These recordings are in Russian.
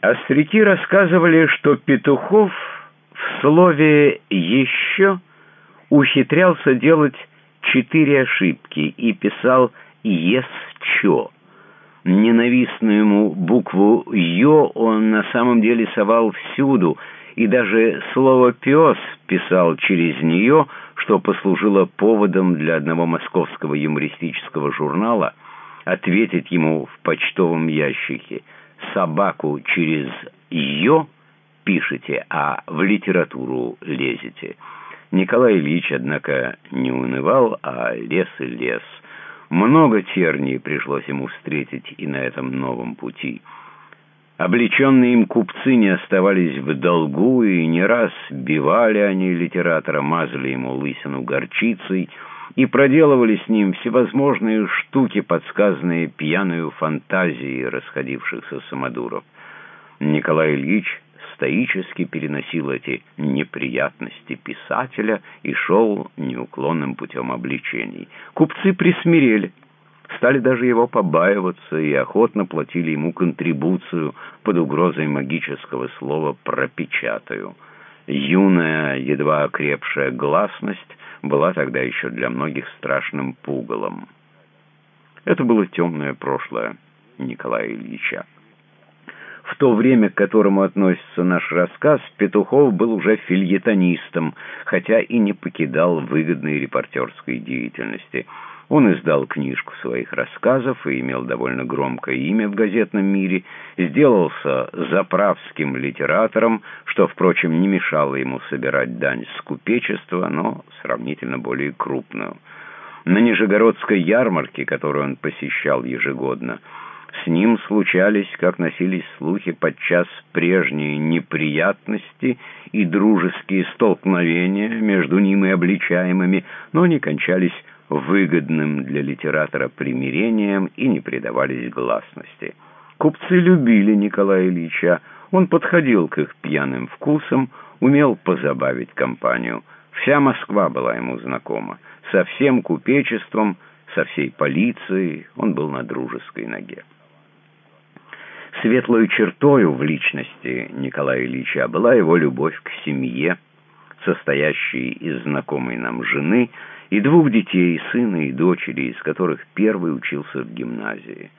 Остряки рассказывали, что Петухов в слове «еще» ухитрялся делать четыре ошибки и писал «ес-чо». Ненавистную ему букву «ё» он на самом деле совал всюду, и даже слово «пес» писал через нее, что послужило поводом для одного московского юмористического журнала ответить ему в почтовом ящике – собаку через «ё» пишете, а в литературу лезете. Николай Ильич, однако, не унывал, а лес и лес. Много терний пришлось ему встретить и на этом новом пути. Облеченные им купцы не оставались в долгу, и не раз бивали они литератора, мазали ему лысину горчицей — и проделывали с ним всевозможные штуки, подсказанные пьяную фантазией расходившихся самодуров. Николай Ильич стоически переносил эти неприятности писателя и шел неуклонным путем обличений. Купцы присмирели, стали даже его побаиваться и охотно платили ему контрибуцию под угрозой магического слова «пропечатаю». Юная, едва окрепшая гласность была тогда еще для многих страшным пугалом. Это было темное прошлое Николая Ильича. В то время, к которому относится наш рассказ, Петухов был уже фильетонистом, хотя и не покидал выгодной репортерской деятельности – он издал книжку своих рассказов и имел довольно громкое имя в газетном мире, сделался заправским литератором, что, впрочем, не мешало ему собирать дань с купечества, но сравнительно более крупную. На Нижегородской ярмарке, которую он посещал ежегодно, с ним случались, как носились слухи, подчас прежние неприятности и дружеские столкновения между ним и обличаемыми, но не кончались выгодным для литератора примирением и не предавались гласности. Купцы любили Николая Ильича, он подходил к их пьяным вкусам, умел позабавить компанию. Вся Москва была ему знакома. Со всем купечеством, со всей полицией он был на дружеской ноге. Светлой чертою в личности Николая Ильича была его любовь к семье, состоящей из знакомой нам жены, и двух детей, сына и дочери, из которых первый учился в гимназии.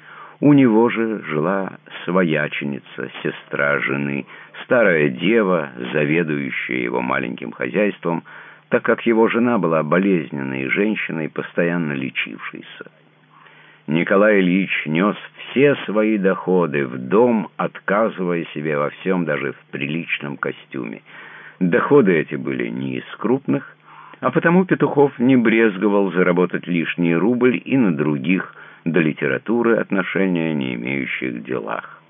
У него же жила свояченица, сестра жены, старая дева, заведующая его маленьким хозяйством, так как его жена была болезненной женщиной, постоянно лечившейся. Николай Ильич нес все свои доходы в дом, отказывая себе во всем, даже в приличном костюме. Доходы эти были не из крупных, а потому Петухов не брезговал заработать лишний рубль и на других до литературы отношения не имеющих делах.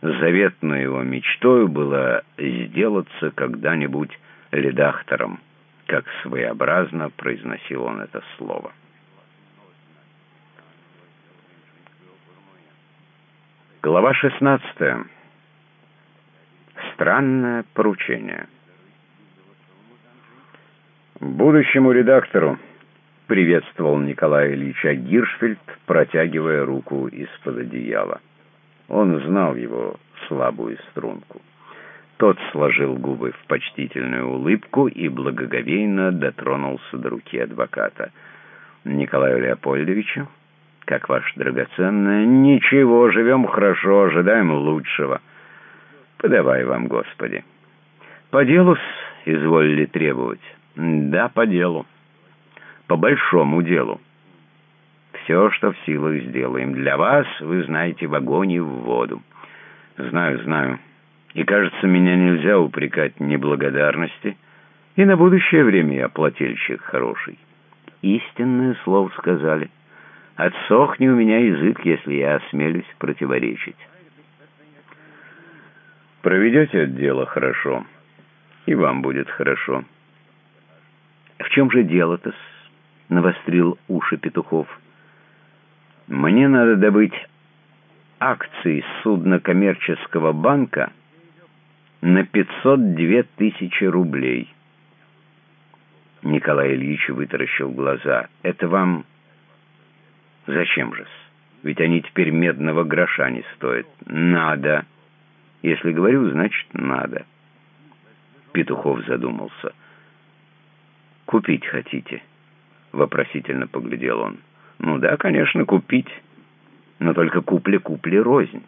Заветной его мечтой было сделаться когда-нибудь редактором, как своеобразно произносил он это слово. Глава 16. Странное поручение. «Будущему редактору», — приветствовал Николай Ильича Гиршфельд, протягивая руку из-под одеяла. Он знал его слабую струнку. Тот сложил губы в почтительную улыбку и благоговейно дотронулся до руки адвоката. «Николаю Леопольдовичу, как ваш драгоценное, ничего, живем хорошо, ожидаем лучшего. Подавай вам, Господи. По делу изволили требовать». «Да, по делу. По большому делу. Все, что в силах, сделаем. Для вас, вы знаете, в огонь и в воду. Знаю, знаю. И, кажется, меня нельзя упрекать неблагодарности. И на будущее время я плательщик хороший. Истинное слово сказали. Отсохни у меня язык, если я осмелюсь противоречить. Проведете дело хорошо, и вам будет хорошо». «В чем же дело-то?» — навострил уши Петухов. «Мне надо добыть акции судна коммерческого банка на 502 тысячи рублей». Николай Ильич вытаращил глаза. «Это вам... Зачем же-с? Ведь они теперь медного гроша не стоят. Надо. Если говорю, значит, надо. Петухов задумался. «Купить хотите?» — вопросительно поглядел он. «Ну да, конечно, купить. Но только купли-купли рознь.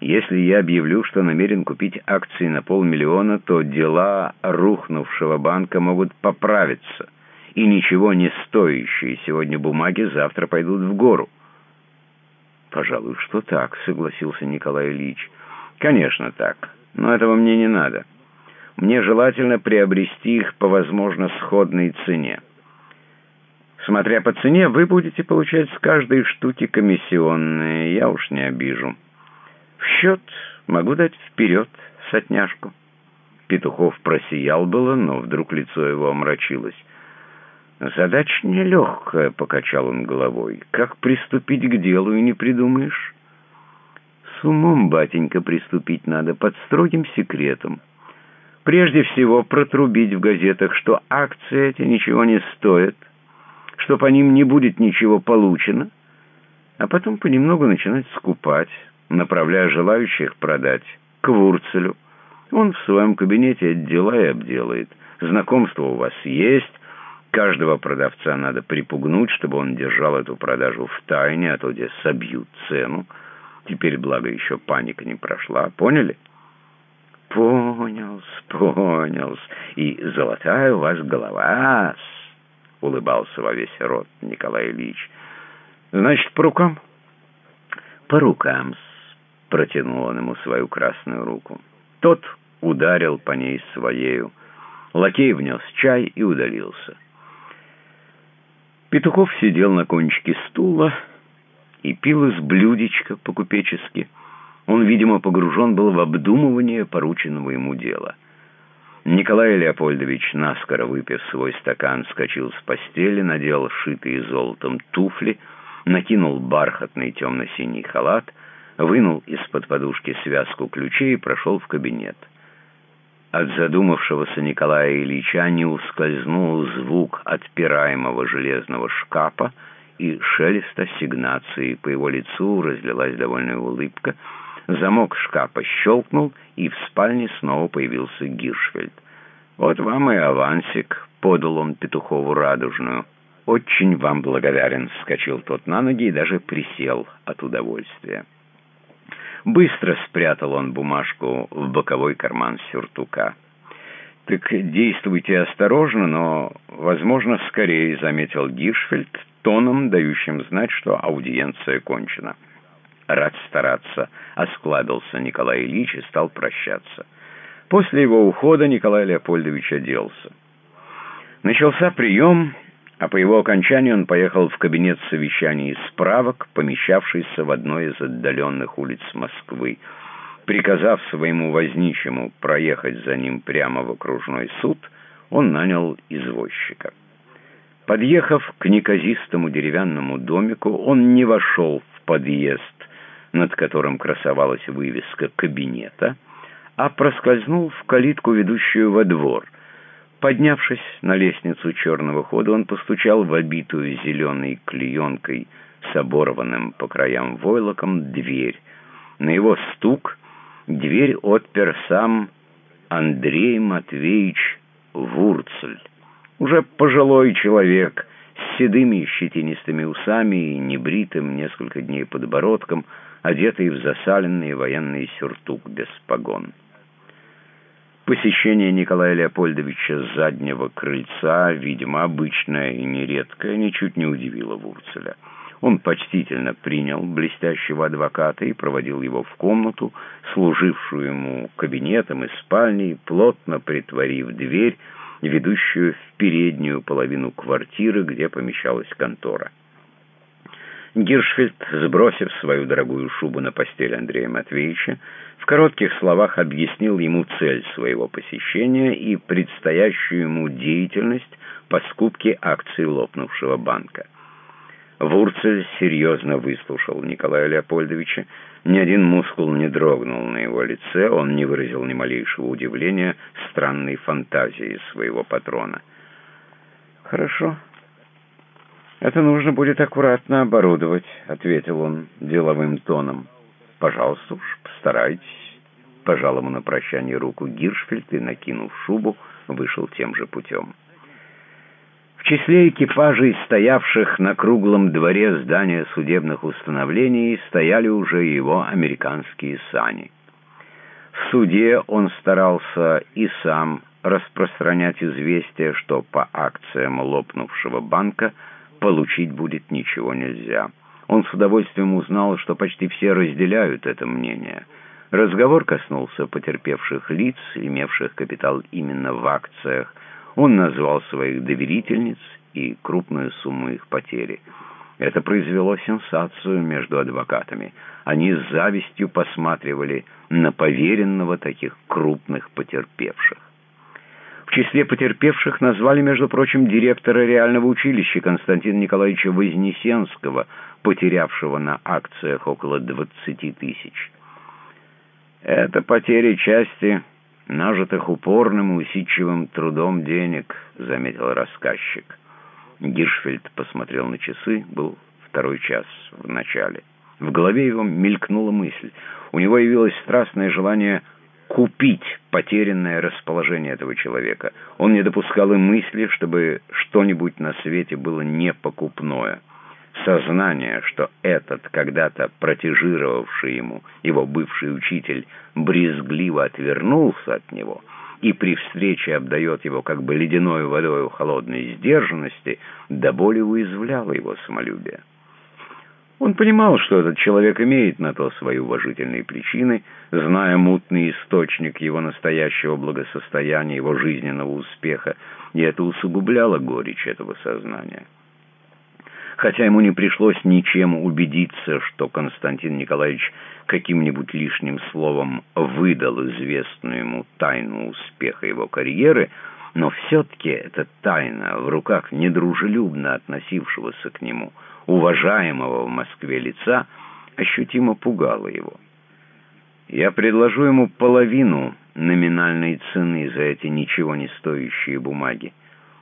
Если я объявлю, что намерен купить акции на полмиллиона, то дела рухнувшего банка могут поправиться, и ничего не стоящие сегодня бумаги завтра пойдут в гору». «Пожалуй, что так», — согласился Николай Ильич. «Конечно так, но этого мне не надо». Мне желательно приобрести их по, возможно, сходной цене. Смотря по цене, вы будете получать с каждой штуки комиссионные, я уж не обижу. В счет могу дать вперед сотняшку. Петухов просиял было, но вдруг лицо его омрачилось. «Задача нелегкая», — покачал он головой. «Как приступить к делу и не придумаешь?» «С умом, батенька, приступить надо, под строгим секретом». Прежде всего протрубить в газетах, что акции эти ничего не стоят, что по ним не будет ничего получено, а потом понемногу начинать скупать, направляя желающих продать к Вурцелю. Он в своем кабинете эти дела и обделает. Знакомство у вас есть, каждого продавца надо припугнуть, чтобы он держал эту продажу в тайне, а то где собьют цену. Теперь, благо, еще паника не прошла. Поняли? «Понял-с, понял и золотая у вас голова улыбался во весь рот Николай Ильич. «Значит, по рукам?» «По рукам-с», — протянул он ему свою красную руку. Тот ударил по ней своею. Лакей внес чай и удалился. Петухов сидел на кончике стула и пил из блюдечка по-купечески — он, видимо, погружен был в обдумывание порученного ему дела. Николай Леопольдович, наскоро выпив свой стакан, вскочил с постели, надел шитые золотом туфли, накинул бархатный темно-синий халат, вынул из-под подушки связку ключей и прошел в кабинет. От задумавшегося Николая Ильича не ускользнул звук отпираемого железного шкафа и шелест ассигнации. По его лицу разлилась довольная улыбка — Замок шкафа щелкнул, и в спальне снова появился Гиршфельд. «Вот вам и авансик», — подал он Петухову радужную. «Очень вам благодарен», — вскочил тот на ноги и даже присел от удовольствия. Быстро спрятал он бумажку в боковой карман сюртука. «Так действуйте осторожно, но, возможно, скорее», — заметил Гиршфельд, тоном, дающим знать, что аудиенция кончена. «Рад стараться», — осклабился Николай Ильич и стал прощаться. После его ухода Николай Леопольдович оделся. Начался прием, а по его окончании он поехал в кабинет совещаний справок, помещавшийся в одной из отдаленных улиц Москвы. Приказав своему возничему проехать за ним прямо в окружной суд, он нанял извозчика. Подъехав к неказистому деревянному домику, он не вошел в подъезд, над которым красовалась вывеска кабинета, а проскользнул в калитку, ведущую во двор. Поднявшись на лестницу черного хода, он постучал в обитую зеленой клеенкой с оборванным по краям войлоком дверь. На его стук дверь отпер сам Андрей Матвеевич Вурцель. Уже пожилой человек с седыми щетинистыми усами и небритым несколько дней подбородком — одетый в засаленный военный сюртук без погон. Посещение Николая Леопольдовича заднего крыльца, видимо, обычное и нередкое, ничуть не удивило Вурцеля. Он почтительно принял блестящего адвоката и проводил его в комнату, служившую ему кабинетом и спальней, плотно притворив дверь, ведущую в переднюю половину квартиры, где помещалась контора. Гиршфельд, сбросив свою дорогую шубу на постель Андрея Матвеевича, в коротких словах объяснил ему цель своего посещения и предстоящую ему деятельность по скупке акций лопнувшего банка. Вурцель серьезно выслушал Николая Леопольдовича. Ни один мускул не дрогнул на его лице, он не выразил ни малейшего удивления странной фантазии своего патрона. «Хорошо», «Это нужно будет аккуратно оборудовать», — ответил он деловым тоном. «Пожалуйста уж, постарайтесь». пожал ему на прощание руку Гиршфельд и, накинув шубу, вышел тем же путем. В числе экипажей, стоявших на круглом дворе здания судебных установлений, стояли уже его американские сани. В суде он старался и сам распространять известие, что по акциям лопнувшего банка получить будет ничего нельзя. Он с удовольствием узнал, что почти все разделяют это мнение. Разговор коснулся потерпевших лиц, имевших капитал именно в акциях, он назвал своих доверительниц и крупную сумму их потери. Это произвело сенсацию между адвокатами. Они с завистью посматривали на поверенного таких крупных потерпевших. В числе потерпевших назвали, между прочим, директора реального училища Константина Николаевича Вознесенского, потерявшего на акциях около 20 тысяч. Это потери части нажитых упорным и усидчивым трудом денег», — заметил рассказчик. Гиршфельд посмотрел на часы, был второй час в начале. В голове его мелькнула мысль. У него явилось страстное желание купить потерянное расположение этого человека. Он не допускал и мысли, чтобы что-нибудь на свете было непокупное. Сознание, что этот, когда-то протежировавший ему, его бывший учитель, брезгливо отвернулся от него и при встрече обдает его как бы ледяной водой холодной сдержанности, до боли уязвляло его самолюбие. Он понимал, что этот человек имеет на то свои уважительные причины, зная мутный источник его настоящего благосостояния, его жизненного успеха, и это усугубляло горечь этого сознания. Хотя ему не пришлось ничем убедиться, что Константин Николаевич каким-нибудь лишним словом выдал известную ему тайну успеха его карьеры, но все-таки эта тайна в руках недружелюбно относившегося к нему, уважаемого в Москве лица, ощутимо пугала его. Я предложу ему половину номинальной цены за эти ничего не стоящие бумаги.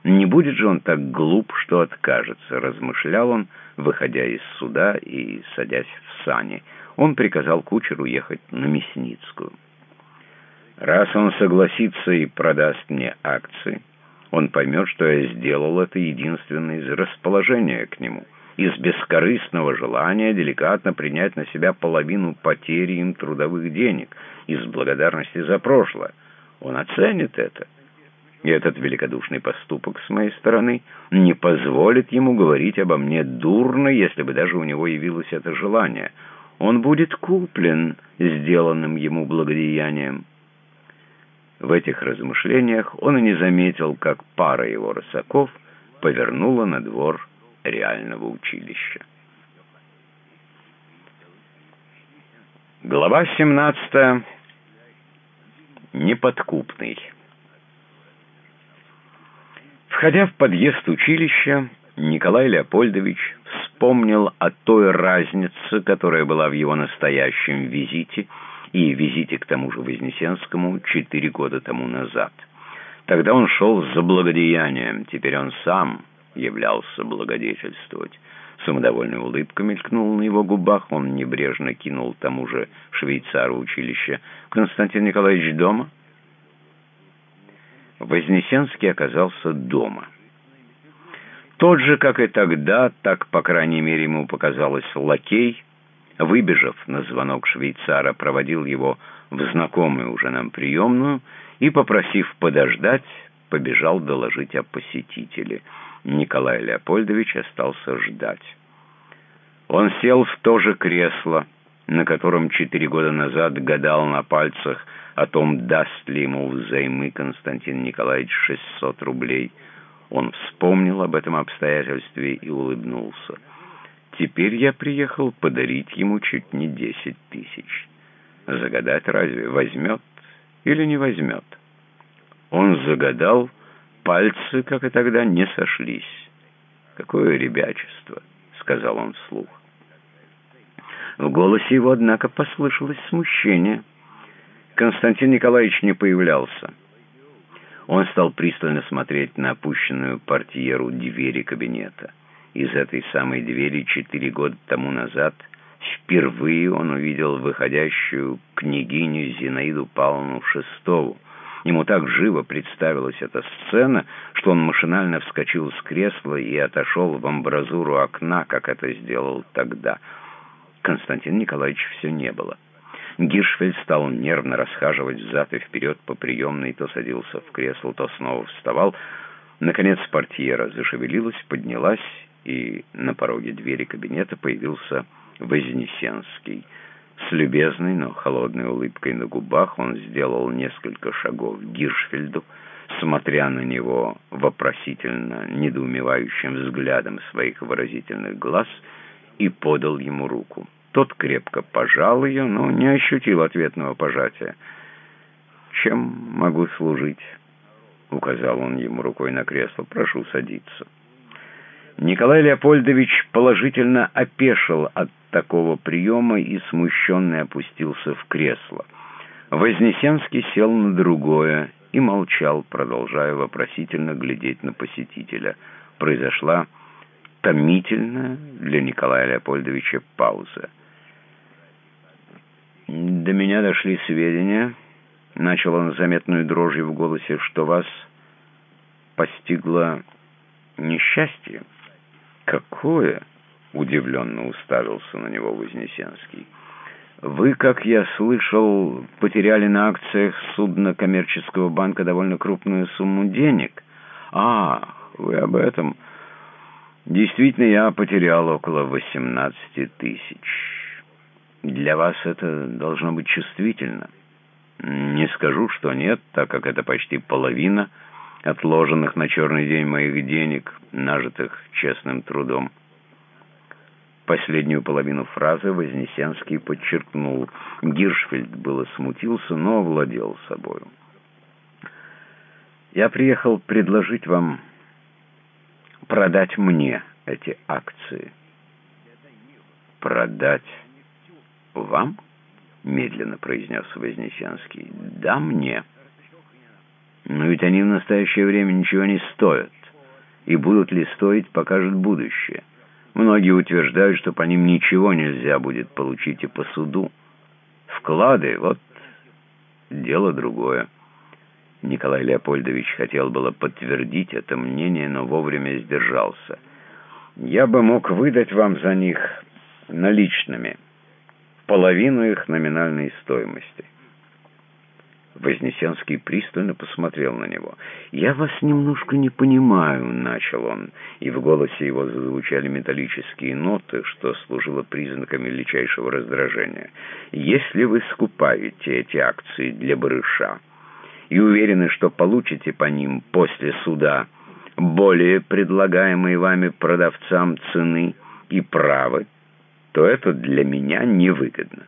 Не будет же он так глуп, что откажется, размышлял он, выходя из суда и садясь в сани. Он приказал кучеру ехать на Мясницкую. Раз он согласится и продаст мне акции, он поймет, что я сделал это единственное из расположения к нему, из бескорыстного желания деликатно принять на себя половину потери им трудовых денег, из благодарности за прошлое. Он оценит это и этот великодушный поступок с моей стороны не позволит ему говорить обо мне дурно, если бы даже у него явилось это желание. Он будет куплен сделанным ему благодеянием. В этих размышлениях он и не заметил, как пара его рысаков повернула на двор реального училища. Глава 17. Неподкупный. Входя в подъезд училища, Николай Леопольдович вспомнил о той разнице, которая была в его настоящем визите и визите к тому же Вознесенскому четыре года тому назад. Тогда он шел за благодеянием, теперь он сам являлся благодетельствовать. Самодовольная улыбка мелькнула на его губах, он небрежно кинул тому же швейцару училища. «Константин Николаевич дома?» Вознесенский оказался дома. Тот же, как и тогда, так, по крайней мере, ему показалось, лакей, выбежав на звонок швейцара, проводил его в знакомую уже нам приемную и, попросив подождать, побежал доложить о посетителе. Николай Леопольдович остался ждать. Он сел в то же кресло, на котором четыре года назад гадал на пальцах о том, даст ли ему взаймы Константин Николаевич 600 рублей. Он вспомнил об этом обстоятельстве и улыбнулся. Теперь я приехал подарить ему чуть не 10 тысяч. Загадать разве возьмет или не возьмет? Он загадал, пальцы, как и тогда, не сошлись. «Какое ребячество!» — сказал он вслух. В голосе его, однако, послышалось смущение — Константин Николаевич не появлялся. Он стал пристально смотреть на опущенную портьеру двери кабинета. Из этой самой двери четыре года тому назад Впервые он увидел выходящую княгиню Зинаиду Павловну Шестову. Ему так живо представилась эта сцена, что он машинально вскочил с кресла и отошел в амбразуру окна, как это сделал тогда. Константина Николаевича все не было. Гиршфельд стал нервно расхаживать взад и вперед по приемной, то садился в кресло, то снова вставал. Наконец портьера зашевелилась, поднялась, и на пороге двери кабинета появился Вознесенский. С любезной, но холодной улыбкой на губах он сделал несколько шагов к Гиршфельду, смотря на него вопросительно недоумевающим взглядом своих выразительных глаз, и подал ему руку. Тот крепко пожал ее, но не ощутил ответного пожатия. «Чем могу служить?» — указал он ему рукой на кресло. «Прошу садиться». Николай Леопольдович положительно опешил от такого приема и смущенно опустился в кресло. Вознесенский сел на другое и молчал, продолжая вопросительно глядеть на посетителя. Произошла томительная для Николая Леопольдовича пауза. «До меня дошли сведения», — начал он заметную дрожью в голосе, — «что вас постигло несчастье». «Какое?» — удивленно уставился на него Вознесенский. «Вы, как я слышал, потеряли на акциях судна коммерческого банка довольно крупную сумму денег. А, вы об этом. Действительно, я потерял около 18 тысяч. Для вас это должно быть чувствительно. Не скажу, что нет, так как это почти половина отложенных на черный день моих денег, нажитых честным трудом. Последнюю половину фразы Вознесенский подчеркнул. Гиршфельд было смутился, но овладел собою. «Я приехал предложить вам продать мне эти акции». «Продать вам?» — медленно произнес Вознесенский. «Да, мне». Но ведь они в настоящее время ничего не стоят. И будут ли стоить, покажет будущее. Многие утверждают, что по ним ничего нельзя будет получить и по суду. Вклады — вот дело другое. Николай Леопольдович хотел было подтвердить это мнение, но вовремя сдержался. «Я бы мог выдать вам за них наличными, половину их номинальной стоимости». Вознесенский пристально посмотрел на него. «Я вас немножко не понимаю», — начал он, и в голосе его зазвучали металлические ноты, что служило признаком величайшего раздражения. «Если вы скупаете эти акции для барыша и уверены, что получите по ним после суда более предлагаемые вами продавцам цены и правы, то это для меня невыгодно.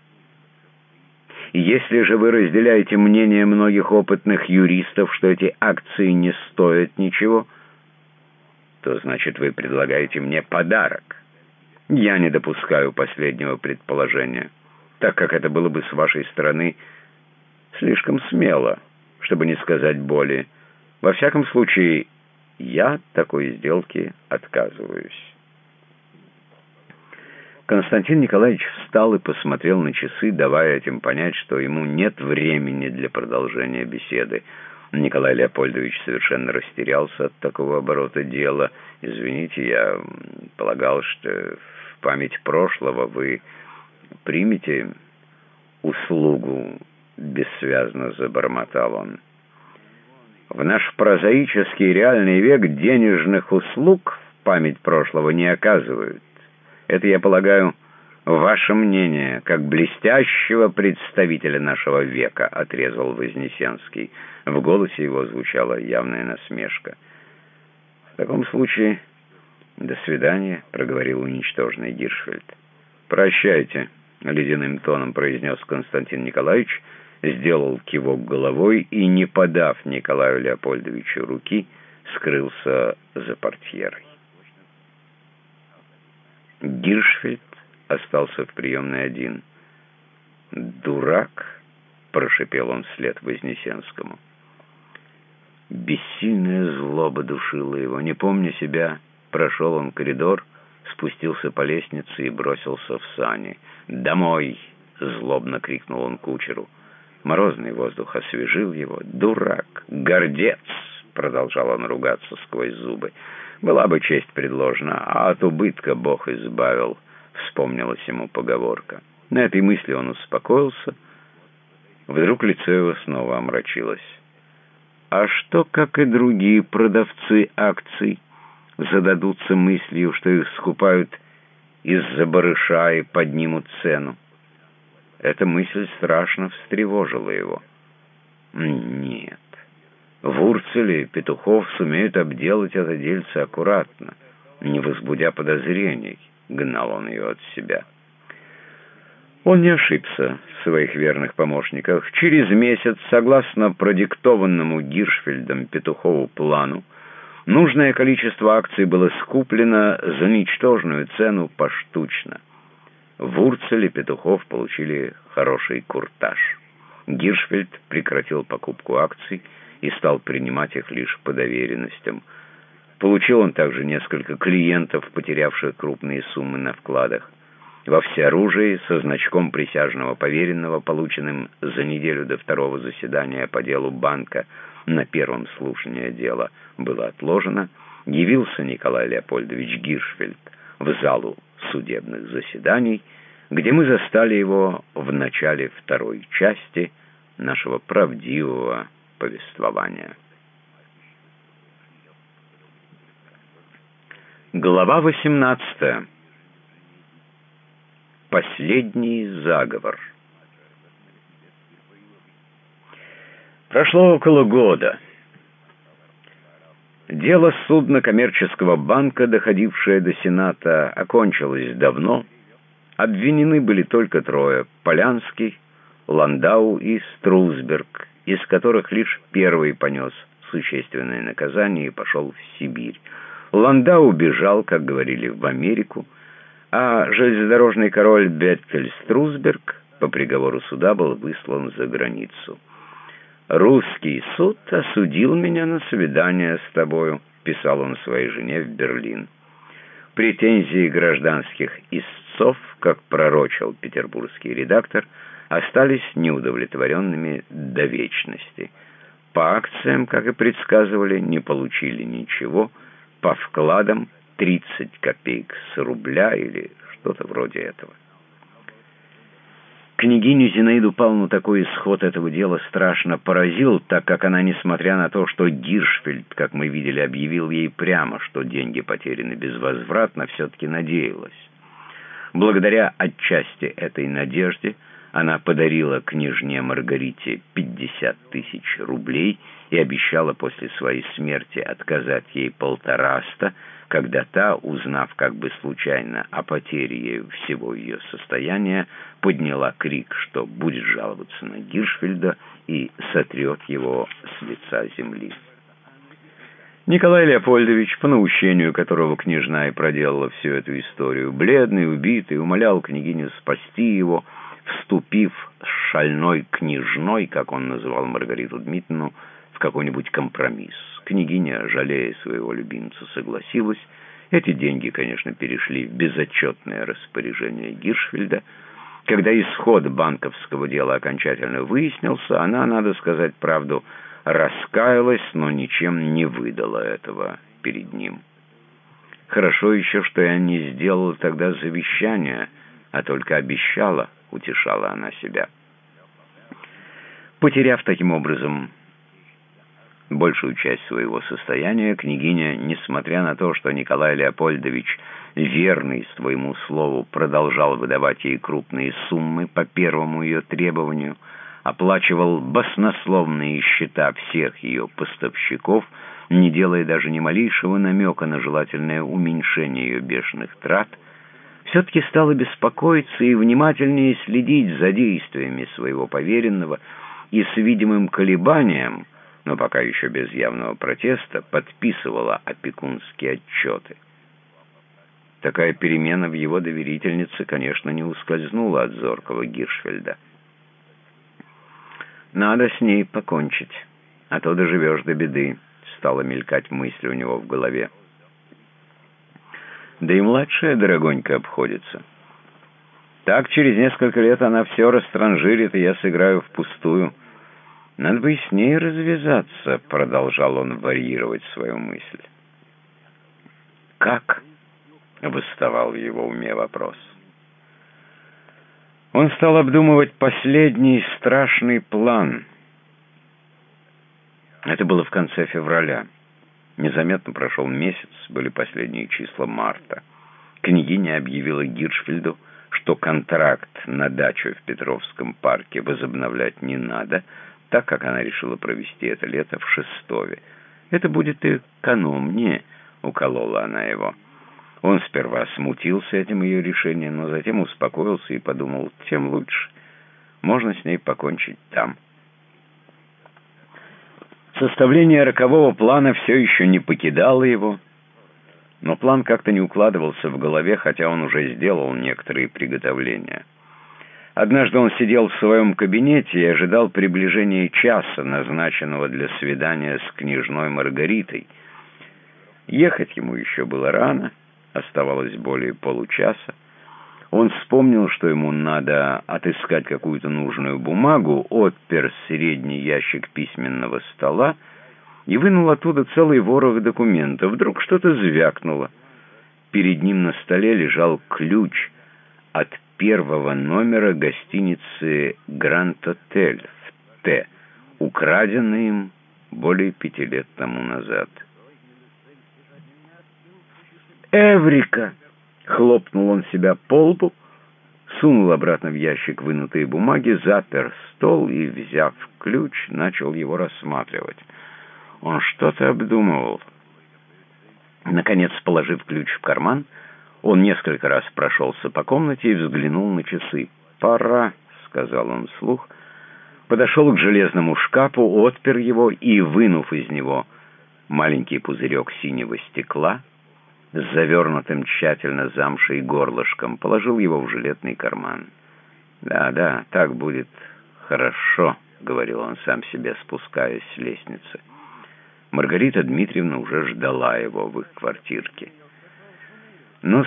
Если же вы разделяете мнение многих опытных юристов, что эти акции не стоят ничего, то значит вы предлагаете мне подарок. Я не допускаю последнего предположения, так как это было бы с вашей стороны слишком смело, чтобы не сказать более. Во всяком случае, я такой сделки отказываюсь». Константин Николаевич встал и посмотрел на часы, давая этим понять, что ему нет времени для продолжения беседы. Николай Леопольдович совершенно растерялся от такого оборота дела. «Извините, я полагал, что в память прошлого вы примете услугу», — бессвязно забормотал он. «В наш прозаический реальный век денежных услуг в память прошлого не оказывают». Это, я полагаю, ваше мнение, как блестящего представителя нашего века», — отрезал Вознесенский. В голосе его звучала явная насмешка. «В таком случае, до свидания», — проговорил уничтоженный Гиршфельд. «Прощайте», — ледяным тоном произнес Константин Николаевич, сделал кивок головой и, не подав Николаю Леопольдовичу руки, скрылся за портьерой. Гиршфельд остался в приемной один. «Дурак!» — прошипел он вслед Вознесенскому. Бессильная злоба душила его. Не помня себя, прошел он коридор, спустился по лестнице и бросился в сани. «Домой!» — злобно крикнул он кучеру. Морозный воздух освежил его. «Дурак! Гордец!» — продолжал он ругаться сквозь зубы. «Была бы честь предложена, а от убытка Бог избавил», — вспомнилась ему поговорка. На этой мысли он успокоился. Вдруг лицо его снова омрачилось. «А что, как и другие продавцы акций, зададутся мыслью, что их скупают из-за барыша и поднимут цену?» Эта мысль страшно встревожила его. «Нет». В Урцеле Петухов сумеют обделать это дельце аккуратно, не возбудя подозрений, гнал он ее от себя. Он не ошибся в своих верных помощниках. Через месяц, согласно продиктованному Гиршфельдом Петухову плану, нужное количество акций было скуплено за ничтожную цену поштучно. В Урцеле Петухов получили хороший куртаж. Гиршфельд прекратил покупку акций и стал принимать их лишь по доверенностям. Получил он также несколько клиентов, потерявших крупные суммы на вкладах. Во всеоружии со значком присяжного поверенного, полученным за неделю до второго заседания по делу банка на первом слушании дела, было отложено, явился Николай Леопольдович Гиршфельд в залу судебных заседаний, где мы застали его в начале второй части нашего правдивого повествования. Глава 18. Последний заговор. Прошло около года. Дело судна коммерческого банка, доходившее до Сената, окончилось давно. Обвинены были только трое — Полянский, Ландау и Струсберг, из которых лишь первый понес существенное наказание и пошел в Сибирь. Ландау убежал, как говорили, в Америку, а железнодорожный король Беттель Струсберг по приговору суда был выслан за границу. «Русский суд осудил меня на свидание с тобою», — писал он своей жене в Берлин. Претензии гражданских истцов, как пророчил петербургский редактор, — остались неудовлетворенными до вечности. По акциям, как и предсказывали, не получили ничего, по вкладам 30 копеек с рубля или что-то вроде этого. Княгиню Зинаиду Павловну такой исход этого дела страшно поразил, так как она, несмотря на то, что Гиршфельд, как мы видели, объявил ей прямо, что деньги потеряны безвозвратно, все-таки надеялась. Благодаря отчасти этой надежде она подарила княжне Маргарите 50 тысяч рублей и обещала после своей смерти отказать ей полтораста, когда та, узнав как бы случайно о потере всего ее состояния, подняла крик, что будет жаловаться на Гиршфельда и сотрет его с лица земли. Николай Леопольдович, по наущению которого княжна и проделала всю эту историю, бледный, убитый, умолял княгиню спасти его, вступив с шальной княжной, как он называл Маргариту Дмитриевну, в какой-нибудь компромисс. Княгиня, жалея своего любимца, согласилась. Эти деньги, конечно, перешли в безотчетное распоряжение Гиршфельда. Когда исход банковского дела окончательно выяснился, она, надо сказать правду, раскаялась, но ничем не выдала этого перед ним. Хорошо еще, что я не сделала тогда завещания, а только обещала утешала она себя. Потеряв таким образом большую часть своего состояния, княгиня, несмотря на то, что Николай Леопольдович, верный своему слову, продолжал выдавать ей крупные суммы по первому ее требованию, оплачивал баснословные счета всех ее поставщиков, не делая даже ни малейшего намека на желательное уменьшение ее бешеных трат – все-таки стала беспокоиться и внимательнее следить за действиями своего поверенного и с видимым колебанием, но пока еще без явного протеста, подписывала опекунские отчеты. Такая перемена в его доверительнице, конечно, не ускользнула от зоркого Гиршфельда. «Надо с ней покончить, а то доживешь до беды», — стала мелькать мысль у него в голове. Да и младшая дорогонько обходится. Так через несколько лет она все растранжирит, и я сыграю впустую. Надо бы с ней развязаться, продолжал он варьировать свою мысль. Как? Восставал в его уме вопрос. Он стал обдумывать последний страшный план. Это было в конце февраля. Незаметно прошел месяц, были последние числа марта. Княгиня объявила Гиршфельду, что контракт на дачу в Петровском парке возобновлять не надо, так как она решила провести это лето в Шестове. «Это будет экономнее», — уколола она его. Он сперва смутился этим ее решением, но затем успокоился и подумал, тем лучше. Можно с ней покончить там. Составление рокового плана все еще не покидало его, но план как-то не укладывался в голове, хотя он уже сделал некоторые приготовления. Однажды он сидел в своем кабинете и ожидал приближения часа, назначенного для свидания с княжной Маргаритой. Ехать ему еще было рано, оставалось более получаса. Он вспомнил, что ему надо отыскать какую-то нужную бумагу, отпер средний ящик письменного стола и вынул оттуда целый ворох документов. Вдруг что-то звякнуло. Перед ним на столе лежал ключ от первого номера гостиницы «Гранд Отель» в Т, украденный им более пяти лет тому назад. «Эврика!» — хлопнул он себя по лбу, сунул обратно в ящик вынутые бумаги, запер стол и, взяв ключ, начал его рассматривать. Он что-то обдумывал. Наконец, положив ключ в карман, он несколько раз прошелся по комнате и взглянул на часы. «Пора», — сказал он вслух, подошел к железному шкафу, отпер его и, вынув из него маленький пузырек синего стекла, с завернутым тщательно замшей горлышком, положил его в жилетный карман. «Да, да, так будет хорошо», — говорил он сам себе, спускаясь с лестницы. Маргарита Дмитриевна уже ждала его в их квартирке. ну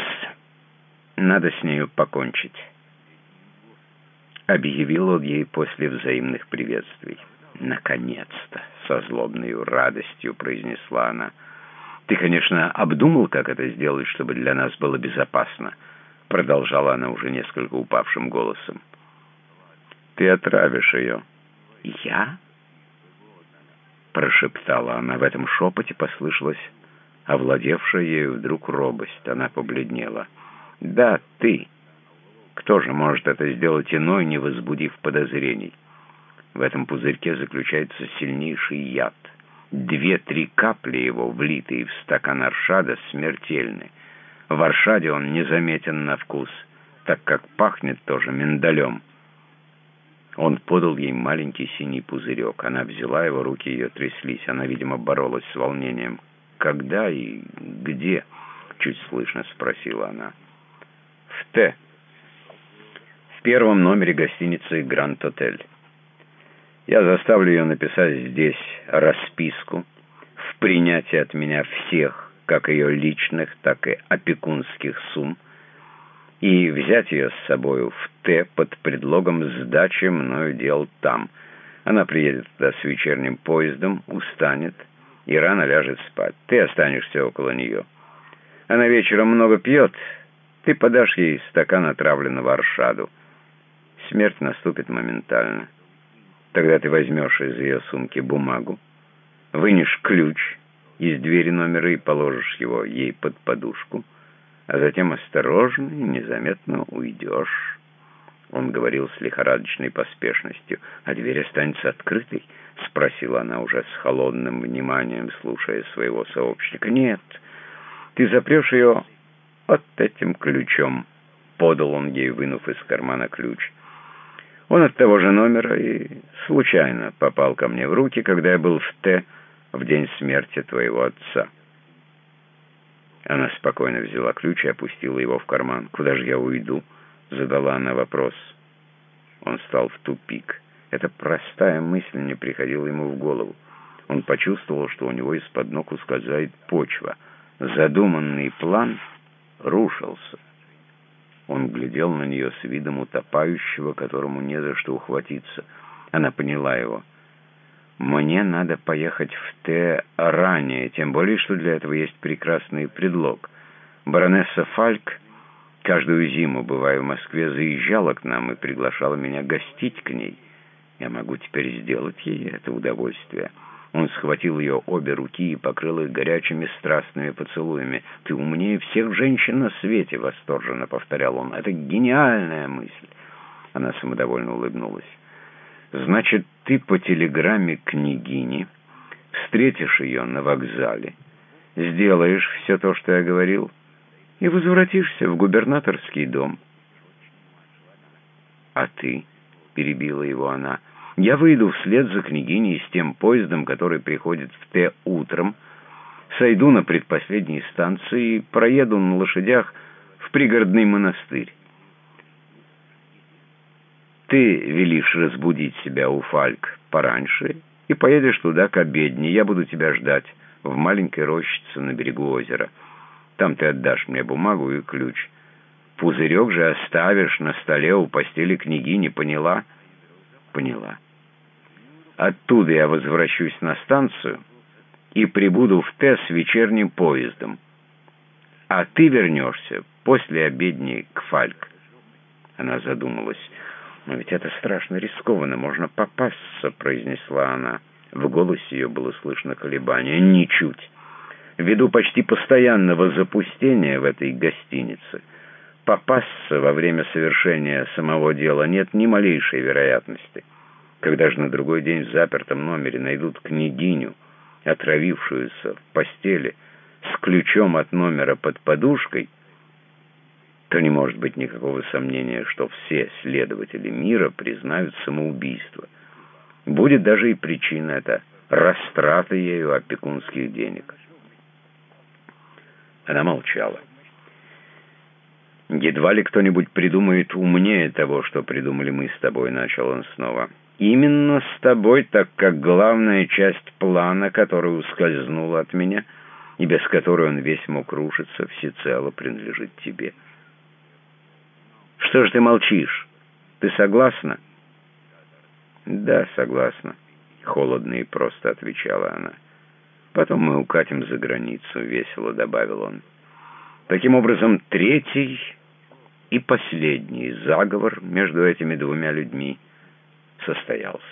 надо с нею покончить», — объявил он ей после взаимных приветствий. «Наконец-то!» — со злобной радостью произнесла она. «Ты, конечно, обдумал, как это сделать, чтобы для нас было безопасно?» — продолжала она уже несколько упавшим голосом. «Ты отравишь ее». «Я?» прошептала она. В этом шепоте послышалась овладевшая ею вдруг робость. Она побледнела. «Да, ты. Кто же может это сделать иной, не возбудив подозрений? В этом пузырьке заключается сильнейший яд. Две-три капли его, влитые в стакан аршада, смертельны. В аршаде он незаметен на вкус, так как пахнет тоже миндалем». Он подал ей маленький синий пузырек. Она взяла его, руки ее тряслись. Она, видимо, боролась с волнением. «Когда и где?» — чуть слышно спросила она. «В Т. В первом номере гостиницы «Гранд Отель». Я заставлю ее написать здесь расписку в принятии от меня всех, как ее личных, так и опекунских сумм, и взять ее с собою в Т под предлогом сдачи мною дел там. Она приедет туда с вечерним поездом, устанет и рано ляжет спать. Ты останешься около нее. Она вечером много пьет, ты подашь ей стакан отравленного аршаду. Смерть наступит моментально. Тогда ты возьмешь из ее сумки бумагу, вынешь ключ из двери номера и положишь его ей под подушку — а затем осторожно и незаметно уйдешь. Он говорил с лихорадочной поспешностью. «А дверь останется открытой?» — спросила она уже с холодным вниманием, слушая своего сообщника. «Нет, ты запрешь ее вот этим ключом», — подал он ей, вынув из кармана ключ. «Он от того же номера и случайно попал ко мне в руки, когда я был в Т в день смерти твоего отца». Она спокойно взяла ключ и опустила его в карман. «Куда же я уйду?» — задала она вопрос. Он стал в тупик. Эта простая мысль не приходила ему в голову. Он почувствовал, что у него из-под ног ускользает почва. Задуманный план рушился. Он глядел на нее с видом утопающего, которому не за что ухватиться. Она поняла его. «Мне надо поехать в Т ранее, тем более, что для этого есть прекрасный предлог. Баронесса Фальк каждую зиму, бывая в Москве, заезжала к нам и приглашала меня гостить к ней. Я могу теперь сделать ей это удовольствие». Он схватил ее обе руки и покрыл их горячими страстными поцелуями. «Ты умнее всех женщин на свете!» — восторженно повторял он. «Это гениальная мысль!» Она самодовольно улыбнулась. «Значит, ты по телеграмме княгини встретишь ее на вокзале, сделаешь все то, что я говорил, и возвратишься в губернаторский дом». «А ты?» — перебила его она — я выйду вслед за княгиней с тем поездом, который приходит в Т утром, сойду на предпоследней станции и проеду на лошадях в пригородный монастырь. Ты велишь разбудить себя у Фальк пораньше и поедешь туда к обедне. Я буду тебя ждать в маленькой рощице на берегу озера. Там ты отдашь мне бумагу и ключ. Пузырек же оставишь на столе у постели княгини, поняла? Поняла. Оттуда я возвращусь на станцию и прибуду в Т с вечерним поездом. А ты вернешься после обедни к Фальк. Она задумалась. «Но ведь это страшно рискованно, можно попасться», — произнесла она. В голосе ее было слышно колебание. «Ничуть. Ввиду почти постоянного запустения в этой гостинице, попасться во время совершения самого дела нет ни малейшей вероятности». Когда же на другой день в запертом номере найдут княгиню, отравившуюся в постели, с ключом от номера под подушкой, то не может быть никакого сомнения, что все следователи мира признают самоубийство. Будет даже и причина это — растрата ею опекунских денег. Она молчала. «Едва ли кто-нибудь придумает умнее того, что придумали мы с тобой», — начал он снова. Именно с тобой, так как главная часть плана, которая ускользнула от меня, и без которой он весь мог рушиться, всецело принадлежит тебе. Что ж ты молчишь? Ты согласна? Да, согласна. Холодно и просто отвечала она. Потом мы укатим за границу, весело добавил он. Таким образом, третий и последний заговор между этими двумя людьми — состоялся.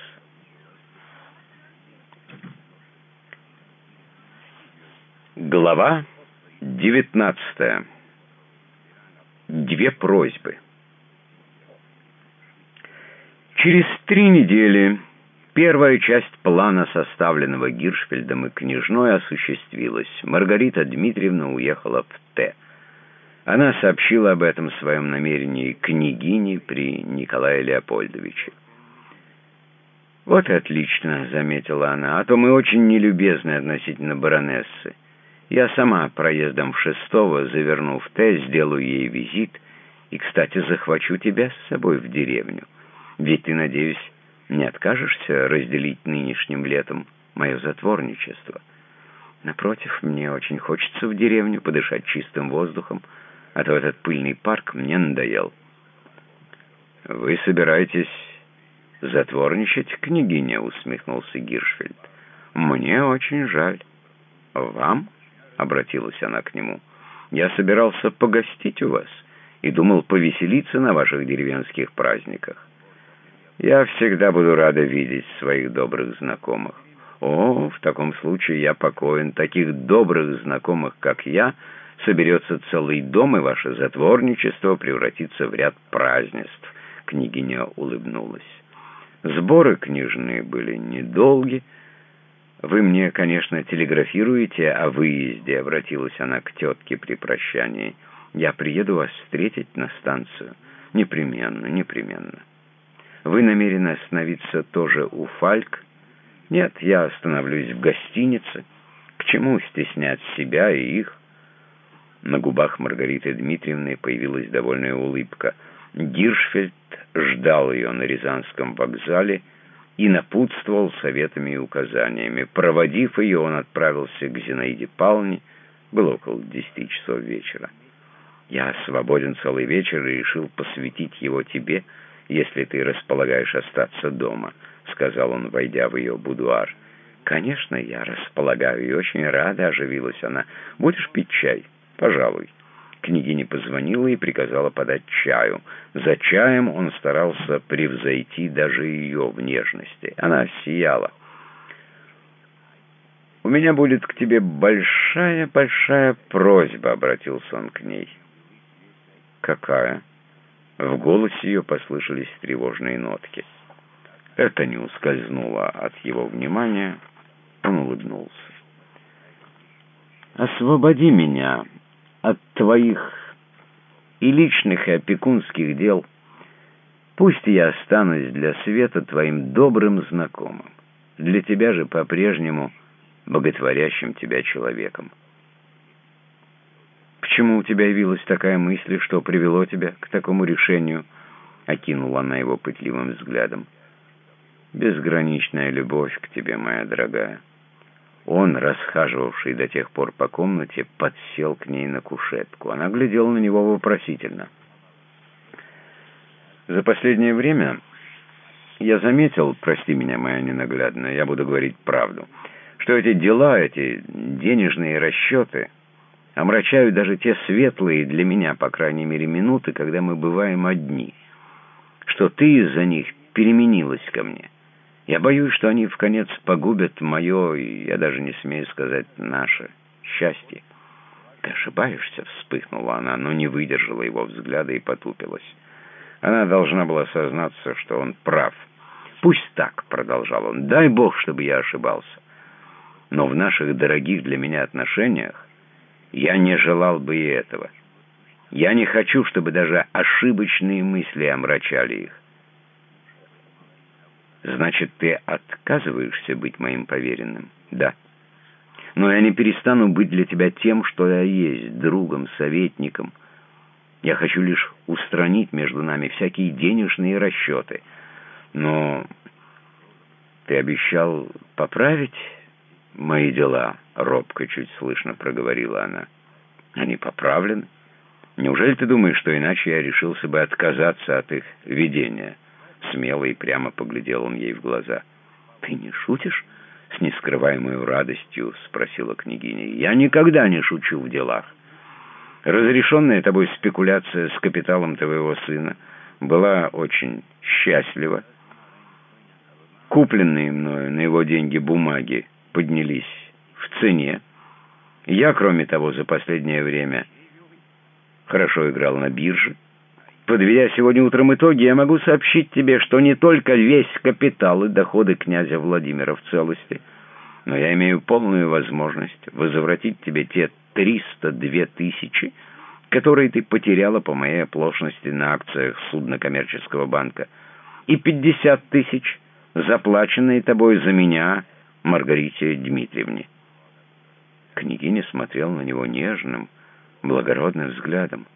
Глава 19. Две просьбы. Через три недели первая часть плана, составленного Гиршфельдом и княжной, осуществилась. Маргарита Дмитриевна уехала в Т. Она сообщила об этом своем намерении княгине при Николае Леопольдовиче. «Вот и отлично», — заметила она, — «а то мы очень нелюбезны относительно баронессы. Я сама проездом в шестого, заверну в Т, сделаю ей визит и, кстати, захвачу тебя с собой в деревню. Ведь ты, надеюсь, не откажешься разделить нынешним летом мое затворничество. Напротив, мне очень хочется в деревню подышать чистым воздухом, а то этот пыльный парк мне надоел». «Вы собираетесь «Затворничать, княгиня?» — усмехнулся Гиршфельд. «Мне очень жаль». «Вам?» — обратилась она к нему. «Я собирался погостить у вас и думал повеселиться на ваших деревенских праздниках. Я всегда буду рада видеть своих добрых знакомых. О, в таком случае я покоен. Таких добрых знакомых, как я, соберется целый дом, и ваше затворничество превратится в ряд празднеств». Княгиня улыбнулась. Сборы книжные были недолги. «Вы мне, конечно, телеграфируете о выезде», — обратилась она к тетке при прощании. «Я приеду вас встретить на станцию. Непременно, непременно». «Вы намерены остановиться тоже у Фальк?» «Нет, я остановлюсь в гостинице. К чему стеснять себя и их?» На губах Маргариты Дмитриевны появилась довольная улыбка — Гиршфельд ждал ее на Рязанском вокзале и напутствовал советами и указаниями. Проводив ее, он отправился к Зинаиде Павловне, было около десяти часов вечера. Я свободен целый вечер и решил посвятить его тебе, если ты располагаешь остаться дома», — сказал он, войдя в ее будуар. «Конечно, я располагаю и очень рада», — оживилась она. «Будешь пить чай? Пожалуй». Княгиня позвонила и приказала подать чаю. За чаем он старался превзойти даже ее в нежности. Она сияла. «У меня будет к тебе большая-большая просьба», — обратился он к ней. «Какая?» В голосе ее послышались тревожные нотки. Это не ускользнуло от его внимания. Он улыбнулся. «Освободи меня от твоих и личных, и опекунских дел. Пусть я останусь для света твоим добрым знакомым, для тебя же по-прежнему боготворящим тебя человеком. Почему у тебя явилась такая мысль, что привело тебя к такому решению?» Окинула она его пытливым взглядом. «Безграничная любовь к тебе, моя дорогая». Он, расхаживавший до тех пор по комнате, подсел к ней на кушетку. Она глядела на него вопросительно. «За последнее время я заметил, прости меня, моя ненаглядная, я буду говорить правду, что эти дела, эти денежные расчеты омрачают даже те светлые для меня, по крайней мере, минуты, когда мы бываем одни, что ты из-за них переменилась ко мне». Я боюсь, что они в конец погубят мое, я даже не смею сказать, наше счастье. Ты ошибаешься, вспыхнула она, но не выдержала его взгляда и потупилась. Она должна была сознаться, что он прав. «Пусть так», — продолжал он, — «дай Бог, чтобы я ошибался. Но в наших дорогих для меня отношениях я не желал бы и этого. Я не хочу, чтобы даже ошибочные мысли омрачали их. Значит, ты отказываешься быть моим поверенным? Да. Но я не перестану быть для тебя тем, что я есть, другом, советником. Я хочу лишь устранить между нами всякие денежные расчеты. Но ты обещал поправить мои дела, робко, чуть слышно проговорила она. Они поправлены. Неужели ты думаешь, что иначе я решился бы отказаться от их ведения?» Смело и прямо поглядел он ей в глаза. «Ты не шутишь?» — с нескрываемой радостью спросила княгиня. «Я никогда не шучу в делах. Разрешенная тобой спекуляция с капиталом твоего сына была очень счастлива. Купленные мною на его деньги бумаги поднялись в цене. Я, кроме того, за последнее время хорошо играл на бирже». Подведя сегодня утром итоги, я могу сообщить тебе, что не только весь капитал и доходы князя Владимира в целости, но я имею полную возможность возвратить тебе те 302 тысячи, которые ты потеряла по моей оплошности на акциях судна коммерческого банка, и 50 тысяч, заплаченные тобой за меня, Маргарите Дмитриевне. Княгиня смотрел на него нежным, благородным взглядом.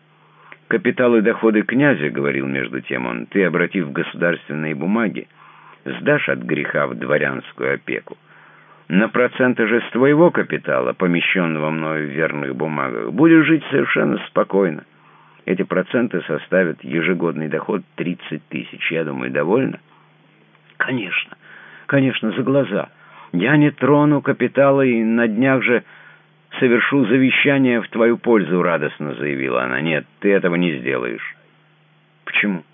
«Капитал и доходы князя, — говорил между тем он, — ты, обратив государственные бумаги, сдашь от греха в дворянскую опеку. На проценты же с твоего капитала, помещенного мною в верных бумагах, будешь жить совершенно спокойно. Эти проценты составят ежегодный доход 30 тысяч. Я думаю, довольно?» «Конечно, конечно, за глаза. Я не трону капитала и на днях же...» совершу завещание в твою пользу», — радостно заявила она. «Нет, ты этого не сделаешь». «Почему?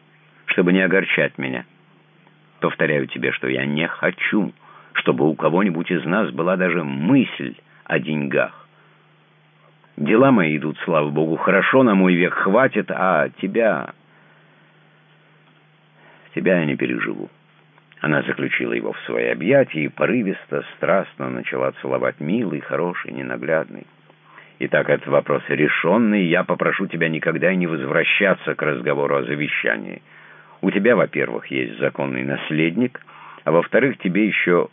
Чтобы не огорчать меня. Повторяю тебе, что я не хочу, чтобы у кого-нибудь из нас была даже мысль о деньгах. Дела мои идут, слава богу, хорошо, на мой век хватит, а тебя... тебя я не переживу». Она заключила его в свои объятия и порывисто, страстно начала целовать милый, хороший, ненаглядный. «Итак, этот вопрос решенный, я попрошу тебя никогда не возвращаться к разговору о завещании. У тебя, во-первых, есть законный наследник, а во-вторых, тебе еще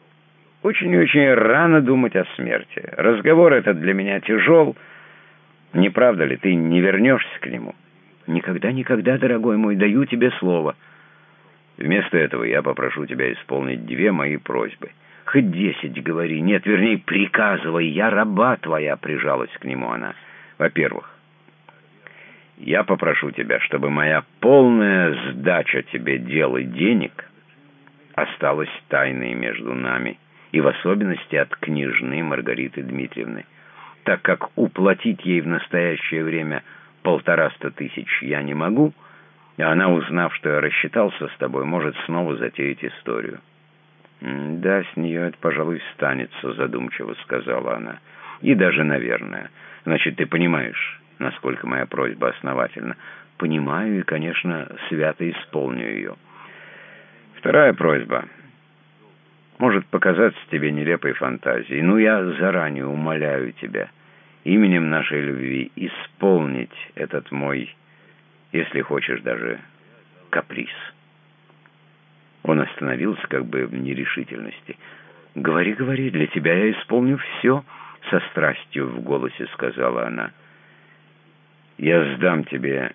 очень-очень рано думать о смерти. Разговор этот для меня тяжел. Не правда ли, ты не вернешься к нему?» «Никогда, никогда, дорогой мой, даю тебе слово». Вместо этого я попрошу тебя исполнить две мои просьбы. Хоть десять говори, нет, вернее, приказывай, я раба твоя, прижалась к нему она. Во-первых, Я попрошу тебя, чтобы моя полная сдача тебе дел и денег осталась тайной между нами, и в особенности от княжны Маргариты Дмитриевны, так как уплатить ей в настоящее время полтораста тысяч я не могу, а она, узнав, что я рассчитался с тобой, может снова затеять историю. «Да, с нее это, пожалуй, станется», — задумчиво сказала она. «И даже, наверное. Значит, ты понимаешь, насколько моя просьба основательна?» «Понимаю и, конечно, свято исполню ее». «Вторая просьба. Может показаться тебе нелепой фантазией, но я заранее умоляю тебя именем нашей любви исполнить этот мой, если хочешь, даже каприз». Он остановился как бы в нерешительности. «Говори, говори, для тебя я исполню все», — со страстью в голосе сказала она. «Я сдам тебе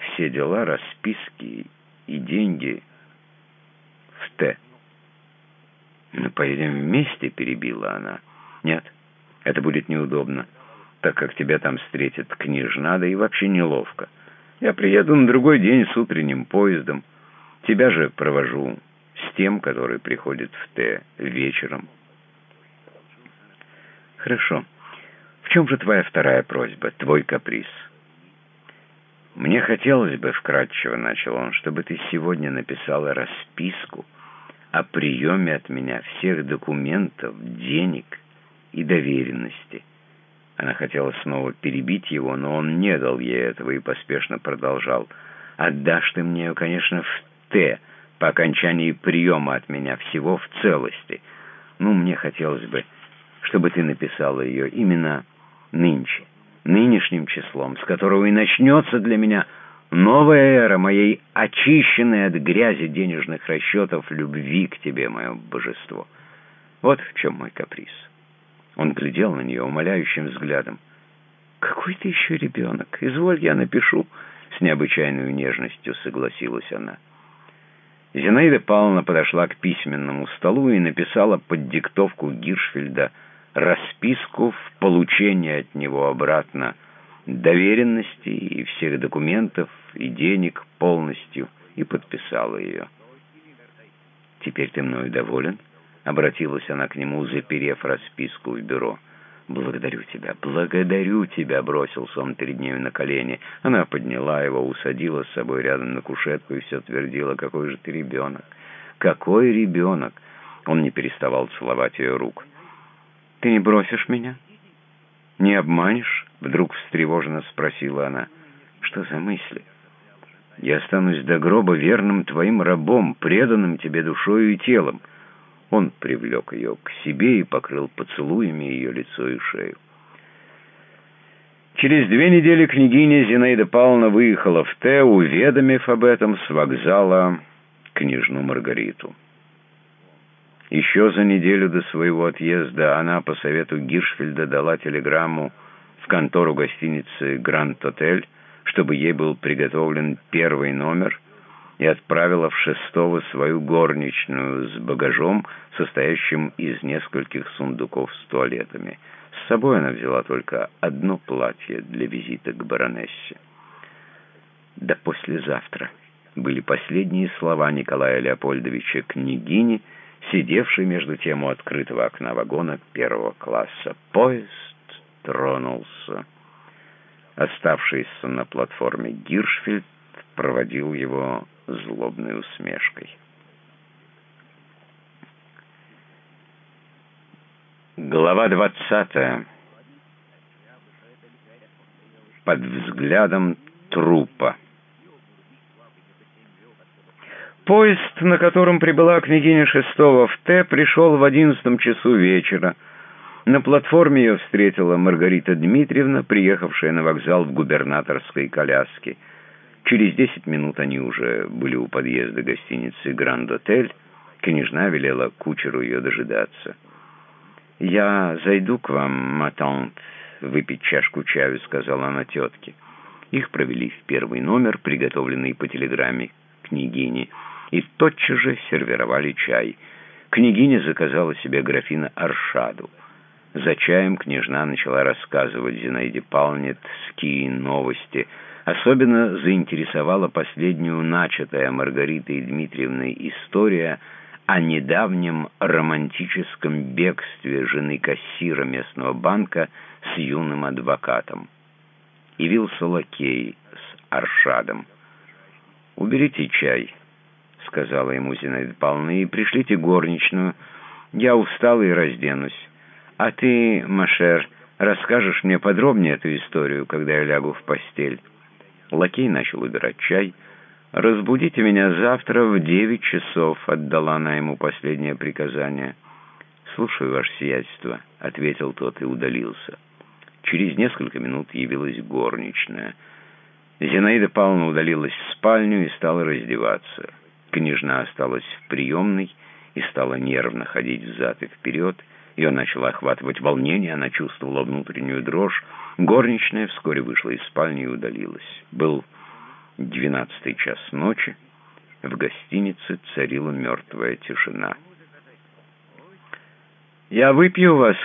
все дела, расписки и деньги в Т». «Мы поедем вместе», — перебила она. «Нет, это будет неудобно, так как тебя там встретит княжна, да и вообще неловко. Я приеду на другой день с утренним поездом». Тебя же провожу с тем, который приходит в Т вечером. Хорошо. В чем же твоя вторая просьба, твой каприз? Мне хотелось бы, вкратчиво начал он, чтобы ты сегодня написала расписку о приеме от меня всех документов, денег и доверенности. Она хотела снова перебить его, но он не дал ей этого и поспешно продолжал. «Отдашь ты мне ее, конечно, в Т по окончании приема от меня всего в целости. Ну, мне хотелось бы, чтобы ты написала ее именно нынче, нынешним числом, с которого и начнется для меня новая эра моей очищенной от грязи денежных расчетов любви к тебе, мое божество. Вот в чем мой каприз. Он глядел на нее умоляющим взглядом. «Какой ты еще ребенок? Изволь, я напишу». С необычайной нежностью согласилась она. Зинаида Павловна подошла к письменному столу и написала под диктовку Гиршфельда расписку в получение от него обратно доверенности и всех документов и денег полностью и подписала ее. «Теперь ты мною доволен?» — обратилась она к нему, заперев расписку в бюро. «Благодарю тебя, благодарю тебя!» — бросился он перед нею на колени. Она подняла его, усадила с собой рядом на кушетку и все твердила, «Какой же ты ребенок! Какой ребенок!» Он не переставал целовать ее рук. «Ты не бросишь меня? Не обманешь?» — вдруг встревоженно спросила она. «Что за мысли?» «Я останусь до гроба верным твоим рабом, преданным тебе душою и телом». Он привлек ее к себе и покрыл поцелуями ее лицо и шею. Через две недели княгиня Зинаида Павловна выехала в Т, уведомив об этом с вокзала княжну Маргариту. Еще за неделю до своего отъезда она по совету Гиршфельда дала телеграмму в контору гостиницы «Гранд Отель», чтобы ей был приготовлен первый номер — и отправила в шестого свою горничную с багажом, состоящим из нескольких сундуков с туалетами. С собой она взяла только одно платье для визита к баронессе. «Да послезавтра» были последние слова Николая Леопольдовича княгини, сидевшей между тем у открытого окна вагона первого класса. Поезд тронулся. Оставшийся на платформе Гиршфельд проводил его злобной усмешкой. Глава двадцатая. Под взглядом трупа. Поезд, на котором прибыла княгиня Шестого в Т, пришел в одиннадцатом часу вечера. На платформе ее встретила Маргарита Дмитриевна, приехавшая на вокзал в губернаторской коляске. Через десять минут они уже были у подъезда гостиницы «Гранд-Отель». Княжна велела кучеру ее дожидаться. «Я зайду к вам, матант, выпить чашку чаю», — сказала она тетке. Их провели в первый номер, приготовленный по телеграмме княгини, и тотчас же сервировали чай. Княгиня заказала себе графина Аршаду. За чаем княжна начала рассказывать Зинаиде Павловне тские новости. Особенно заинтересовала последнюю начатая Маргаритой Дмитриевной история о недавнем романтическом бегстве жены кассира местного банка с юным адвокатом. Явился лакей с Аршадом. «Уберите чай», — сказала ему Зинаида Павловна, — «и пришлите горничную. Я устала и разденусь». «А ты, Машер, расскажешь мне подробнее эту историю, когда я лягу в постель?» Лакей начал убирать чай. «Разбудите меня завтра в девять часов», — отдала она ему последнее приказание. «Слушаю, ваше сиятельство», — ответил тот и удалился. Через несколько минут явилась горничная. Зинаида Павловна удалилась в спальню и стала раздеваться. Княжна осталась в приемной и стала нервно ходить взад и вперед, — ее начало охватывать волнение, она чувствовала внутреннюю дрожь. Горничная вскоре вышла из спальни и удалилась. Был двенадцатый час ночи. В гостинице царила мертвая тишина. «Я выпью вас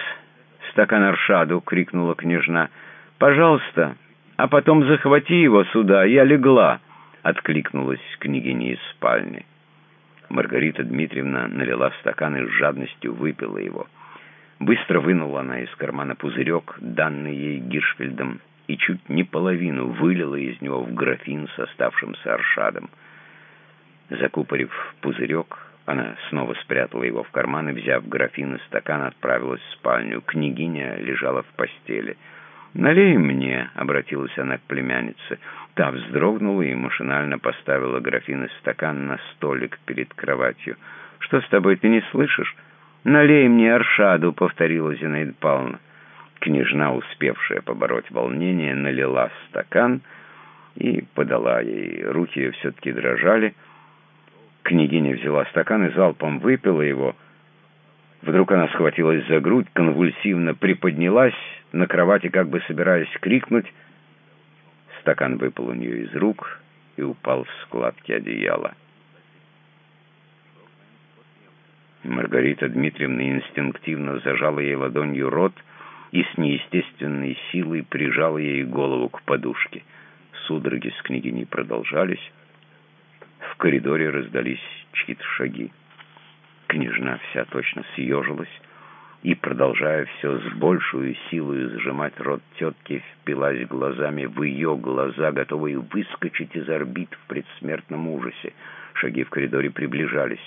стакан аршаду!» — крикнула княжна. «Пожалуйста, а потом захвати его сюда, я легла!» — откликнулась княгиня из спальни. Маргарита Дмитриевна налила в стакан и с жадностью выпила его. Быстро вынула она из кармана пузырек, данный ей Гиршфельдом, и чуть не половину вылила из него в графин с оставшимся аршадом. Закупорив пузырек, она снова спрятала его в карман и, взяв графин и стакан, отправилась в спальню. Княгиня лежала в постели. «Налей мне», — обратилась она к племяннице. Та вздрогнула и машинально поставила графин и стакан на столик перед кроватью. «Что с тобой, ты не слышишь?» «Налей мне аршаду», — повторила Зинаида Павловна. Княжна, успевшая побороть волнение, налила стакан и подала ей. Руки ее все-таки дрожали. Княгиня взяла стакан и залпом выпила его. Вдруг она схватилась за грудь, конвульсивно приподнялась на кровати, как бы собираясь крикнуть. Стакан выпал у нее из рук и упал в складки одеяла. Маргарита Дмитриевна инстинктивно зажала ей ладонью рот и с неестественной силой прижала ей голову к подушке. Судороги с княгиней продолжались. В коридоре раздались чьи-то шаги. Княжна вся точно съежилась и, продолжая все с большей силой сжимать рот тетки, впилась глазами в ее глаза, готовые выскочить из орбит в предсмертном ужасе. Шаги в коридоре приближались.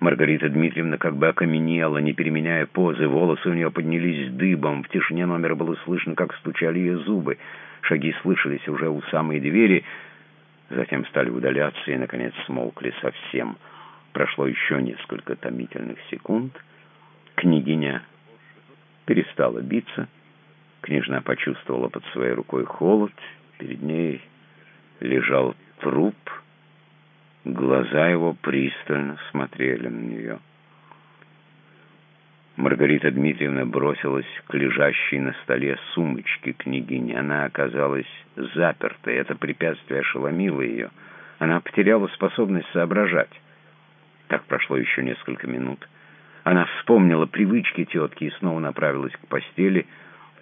Маргарита Дмитриевна как бы окаменела, не переменяя позы, волосы у нее поднялись дыбом, в тишине номера было слышно, как стучали ее зубы. Шаги слышались уже у самой двери, затем стали удаляться и, наконец, смолкли совсем. Прошло еще несколько томительных секунд. Княгиня перестала биться. Княжна почувствовала под своей рукой холод. Перед ней лежал труп — Глаза его пристально смотрели на нее. Маргарита Дмитриевна бросилась к лежащей на столе сумочке княгини. Она оказалась запертой. Это препятствие ошеломило ее. Она потеряла способность соображать. Так прошло еще несколько минут. Она вспомнила привычки тетки и снова направилась к постели.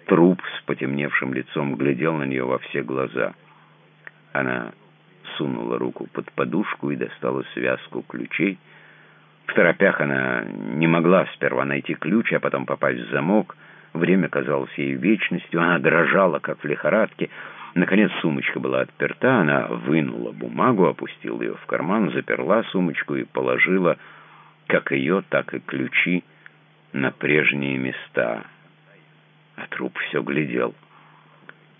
Труп с потемневшим лицом глядел на нее во все глаза. Она сунула руку под подушку и достала связку ключей. В торопях она не могла сперва найти ключ, а потом попасть в замок. Время казалось ей вечностью, она дрожала, как в лихорадке. Наконец сумочка была отперта, она вынула бумагу, опустила ее в карман, заперла сумочку и положила как ее, так и ключи на прежние места. А труп все глядел.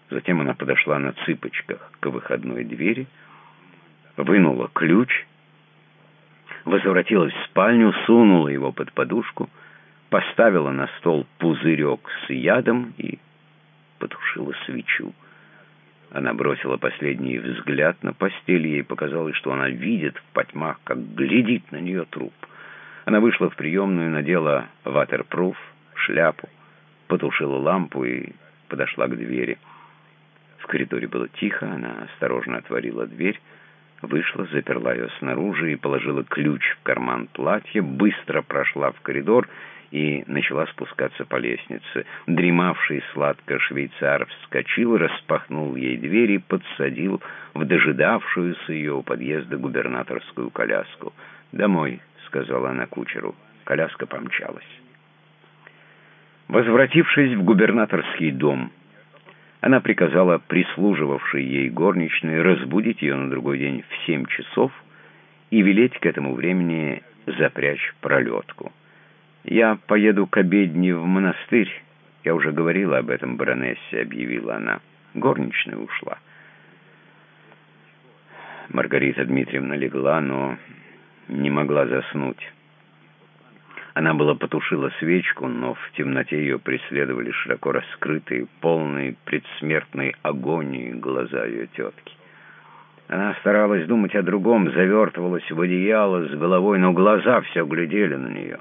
Затем она подошла на цыпочках к выходной двери, вынула ключ, возвратилась в спальню, сунула его под подушку, поставила на стол пузырек с ядом и потушила свечу. Она бросила последний взгляд на постель, ей показалось, что она видит в потьмах, как глядит на нее труп. Она вышла в приемную, надела ватерпруф, шляпу, потушила лампу и подошла к двери. В коридоре было тихо, она осторожно отворила дверь, Вышла, заперла ее снаружи и положила ключ в карман платья, быстро прошла в коридор и начала спускаться по лестнице. Дремавший сладко швейцар вскочил, распахнул ей дверь и подсадил в дожидавшуюся ее у подъезда губернаторскую коляску. «Домой», — сказала она кучеру. Коляска помчалась. Возвратившись в губернаторский дом, она приказала прислуживавшей ей горничной разбудить ее на другой день в семь часов и велеть к этому времени запрячь пролетку. «Я поеду к обедне в монастырь. Я уже говорила об этом баронессе», — объявила она. Горничная ушла. Маргарита Дмитриевна легла, но не могла заснуть. Она была потушила свечку, но в темноте ее преследовали широко раскрытые, полные предсмертной агонии глаза ее тетки. Она старалась думать о другом, завертывалась в одеяло с головой, но глаза все глядели на нее.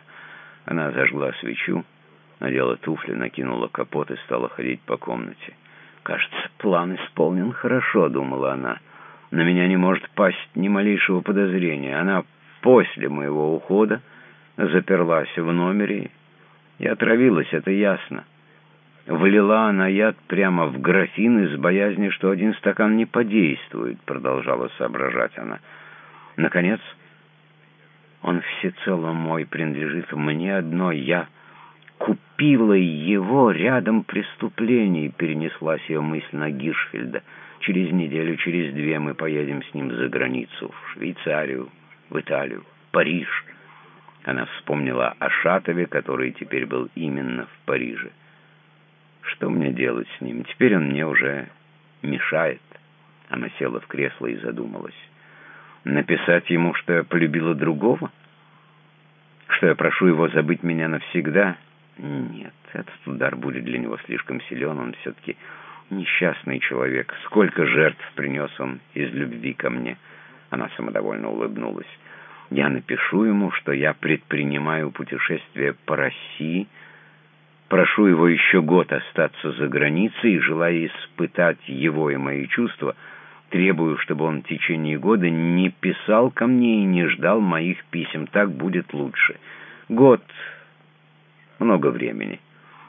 Она зажгла свечу, надела туфли, накинула капот и стала ходить по комнате. «Кажется, план исполнен хорошо», — думала она. «На меня не может пасть ни малейшего подозрения. Она после моего ухода заперлась в номере и отравилась, это ясно. Вылила она яд прямо в графин из боязни, что один стакан не подействует, продолжала соображать она. Наконец, он всецело мой, принадлежит мне одной. Я купила его рядом преступлений, перенеслась ее мысль на Гиршфельда. Через неделю, через две мы поедем с ним за границу, в Швейцарию, в Италию, Париж. Она вспомнила о Шатове, который теперь был именно в Париже. Что мне делать с ним? Теперь он мне уже мешает. Она села в кресло и задумалась. Написать ему, что я полюбила другого? Что я прошу его забыть меня навсегда? Нет, этот удар будет для него слишком силен. Он все-таки несчастный человек. Сколько жертв принес он из любви ко мне? Она самодовольно улыбнулась. Я напишу ему, что я предпринимаю путешествие по России, прошу его еще год остаться за границей и, желая испытать его и мои чувства, требую, чтобы он в течение года не писал ко мне и не ждал моих писем. Так будет лучше. Год — много времени.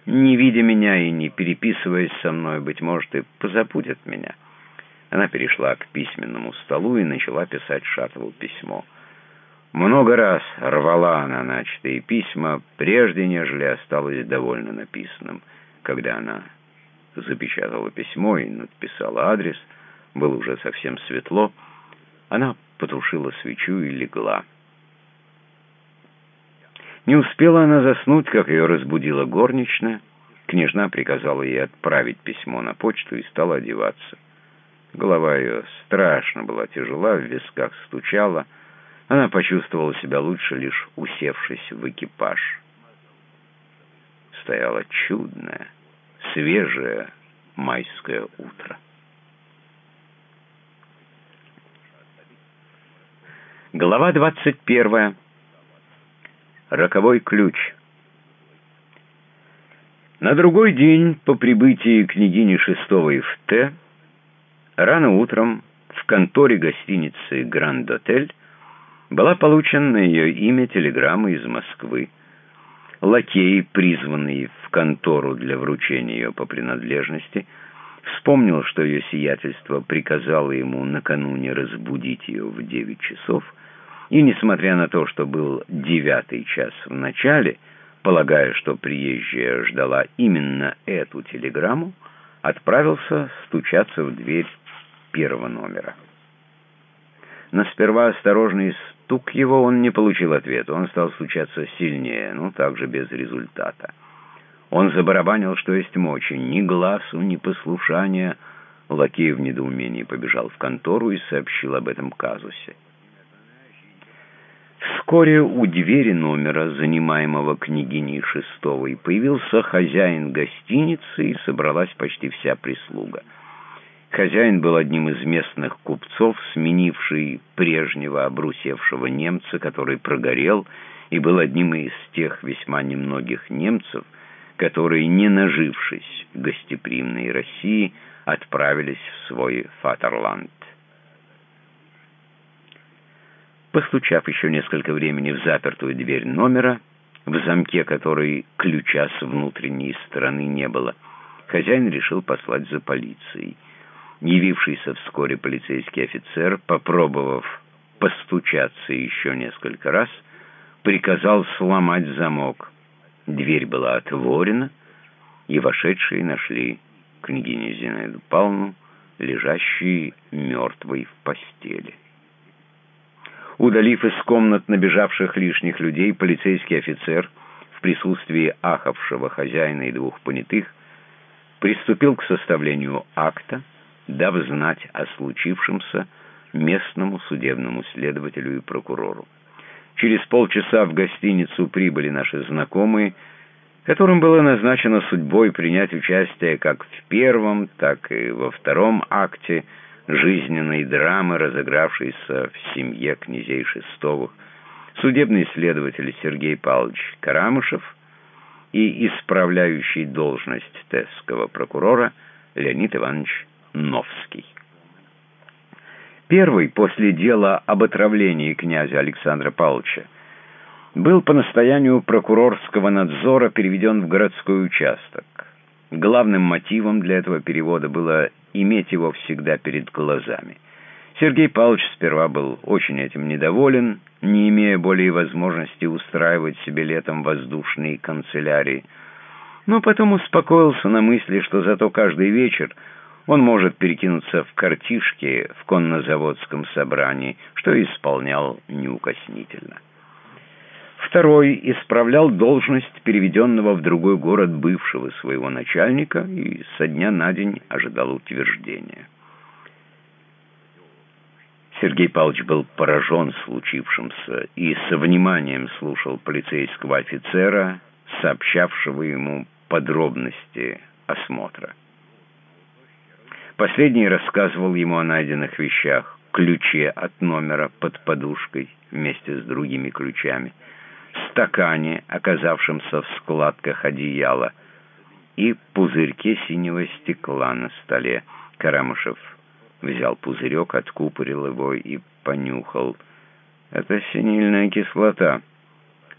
Не видя меня и не переписываясь со мной, быть может, и позабудет меня. Она перешла к письменному столу и начала писать Шатову письмо. Много раз рвала она начатые письма, прежде нежели осталась довольно написанным. Когда она запечатала письмо и написала адрес, было уже совсем светло, она потушила свечу и легла. Не успела она заснуть, как ее разбудила горничная. Княжна приказала ей отправить письмо на почту и стала одеваться. Голова ее страшно была тяжела, в висках стучала, она почувствовала себя лучше, лишь усевшись в экипаж. Стояло чудное, свежее майское утро. Глава 21. Роковой ключ. На другой день по прибытии княгини Шестовой в Т, рано утром в конторе гостиницы «Гранд-Отель» была получена на ее имя телеграмма из Москвы. Лакей, призванный в контору для вручения ее по принадлежности, вспомнил, что ее сиятельство приказало ему накануне разбудить ее в девять часов, и, несмотря на то, что был девятый час в начале, полагая, что приезжая ждала именно эту телеграмму, отправился стучаться в дверь первого номера. Но сперва осторожный стук его он не получил ответа. Он стал стучаться сильнее, но также без результата. Он забарабанил, что есть мочи. Ни глазу, ни послушания. Лакей в недоумении побежал в контору и сообщил об этом казусе. Вскоре у двери номера, занимаемого княгиней Шестовой, появился хозяин гостиницы и собралась почти вся прислуга — Хозяин был одним из местных купцов, сменивший прежнего обрусевшего немца, который прогорел, и был одним из тех весьма немногих немцев, которые, не нажившись гостеприимной России, отправились в свой Фатерланд. Постучав еще несколько времени в запертую дверь номера, в замке которой ключа с внутренней стороны не было. Хозяин решил послать за полицией. Явившийся вскоре полицейский офицер, попробовав постучаться еще несколько раз, приказал сломать замок. Дверь была отворена, и вошедшие нашли княгиню Зинаиду Павловну, лежащей мертвой в постели. Удалив из комнат набежавших лишних людей, полицейский офицер в присутствии ахавшего хозяина и двух понятых приступил к составлению акта, дав знать о случившемся местному судебному следователю и прокурору. Через полчаса в гостиницу прибыли наши знакомые, которым было назначено судьбой принять участие как в первом, так и во втором акте жизненной драмы, разыгравшейся в семье князей Шестовых, судебный следователь Сергей Павлович Карамышев и исправляющий должность тесского прокурора Леонид Иванович Новский. Первый после дела об отравлении князя Александра Павловича был по настоянию прокурорского надзора переведен в городской участок. Главным мотивом для этого перевода было иметь его всегда перед глазами. Сергей Павлович сперва был очень этим недоволен, не имея более возможности устраивать себе летом воздушные канцелярии, но потом успокоился на мысли, что зато каждый вечер он может перекинуться в картишки в коннозаводском собрании, что исполнял неукоснительно. Второй исправлял должность переведенного в другой город бывшего своего начальника и со дня на день ожидал утверждения. Сергей Павлович был поражен случившимся и со вниманием слушал полицейского офицера, сообщавшего ему подробности осмотра. Последний рассказывал ему о найденных вещах, ключе от номера под подушкой вместе с другими ключами, стакане, оказавшемся в складках одеяла, и пузырьке синего стекла на столе. Карамышев взял пузырек, откупорил его и понюхал. «Это синильная кислота.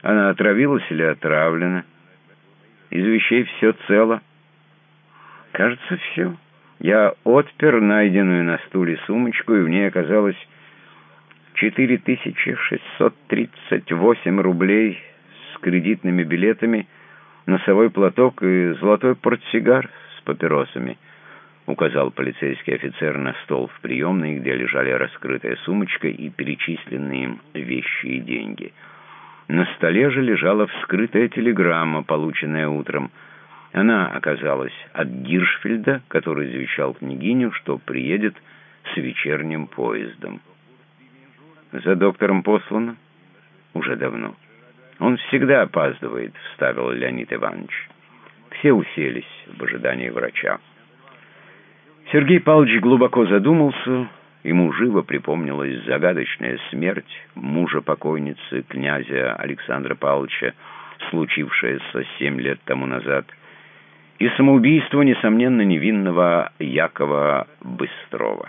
Она отравилась или отравлена? Из вещей все цело?» «Кажется, все». Я отпер найденную на стуле сумочку, и в ней оказалось 4638 рублей с кредитными билетами, носовой платок и золотой портсигар с папиросами, указал полицейский офицер на стол в приемной, где лежали раскрытая сумочка и перечисленные им вещи и деньги. На столе же лежала вскрытая телеграмма, полученная утром, она оказалась от Гиршфельда, который завещал княгиню, что приедет с вечерним поездом. «За доктором послано?» «Уже давно». «Он всегда опаздывает», — вставил Леонид Иванович. Все уселись в ожидании врача. Сергей Павлович глубоко задумался, ему живо припомнилась загадочная смерть мужа покойницы, князя Александра Павловича, случившаяся семь лет тому назад — и самоубийство, несомненно, невинного Якова Быстрова.